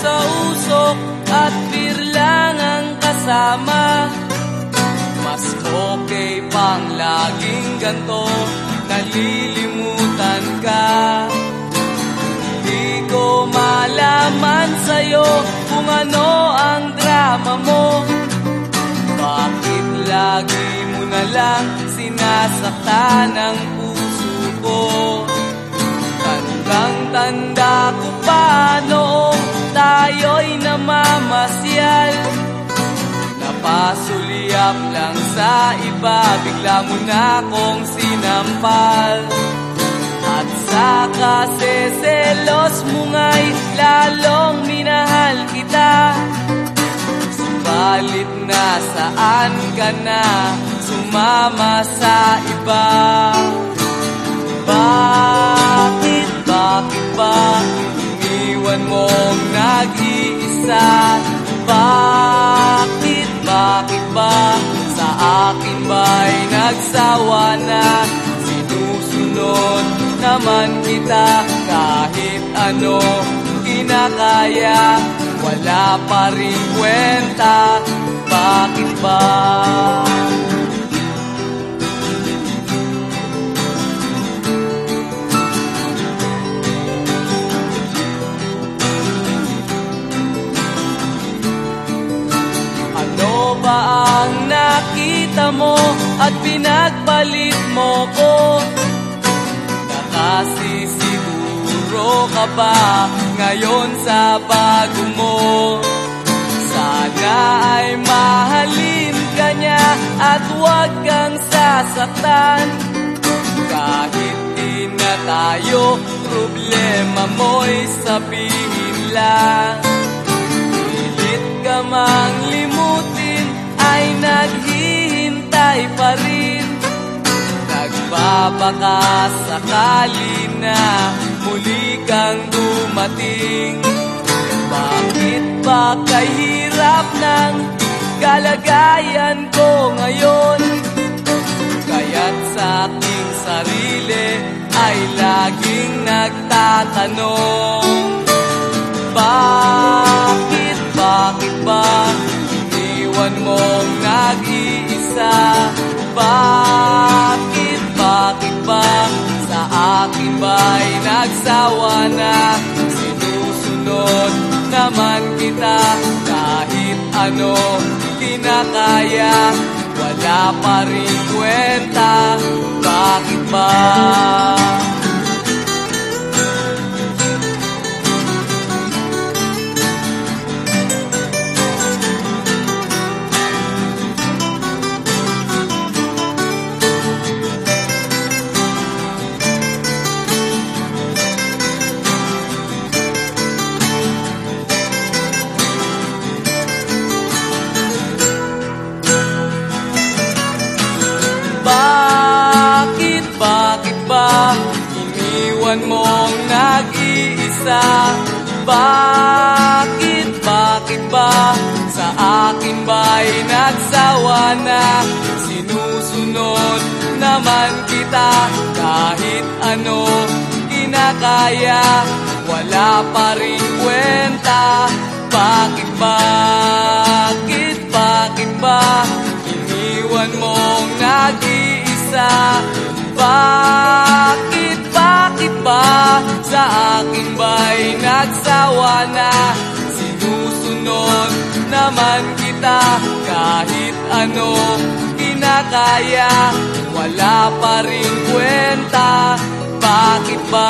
Sa usok at birlang ang kasama. Mas okay pang laging ganto Nalilimutan ka. Di ko malaman sa'yo kung ano ang drama mo. Bakit lagi mo na lang sinasaktan ang puso ko? Tandang-tanda ko pa Napasulyap lang sa iba, bigla mo na akong sinampal. At sa kaseselos mo nga'y lalong minahal kita. Subalit nasaan ka na, sumama sa iba? Bakit, akin ba'y nagsawa na? Sinusunod naman kita kahit ano kinakaya Wala pa rin kwenta, bakit ba? Nakita mo at pinagpalit mo ko? Nakasisiguro ka ba ngayon sa bago mo? Sana ay mahalin ka niya at huwag kang sasaktan Kahit di na tayo, problema mo'y sabihin lang Nagbabaka sakali na muli kang dumating Bakit ba kahirap ng kalagayan ko ngayon? Kaya't sa aking sarili ay laging nagtatanong bakit, nagsawa na? Sinusunod naman kita kahit ano kinakaya Wala pa rin kwenta, bakit ba? Bakit, bakit ba iniwan mong nag-iisa? Bakit, bakit ba sa akin ba'y nagsawa na? Sinusunod naman kita kahit ano kinakaya Wala pa rin kwenta Bakit, bakit, bakit ba Iniwan mong nag-iisa Bakit, bakit ba Sa akin ba'y nagsawa na? Sinusunod naman kita Kahit ano kinakaya. Wala pa rin kwenta. Bakit ba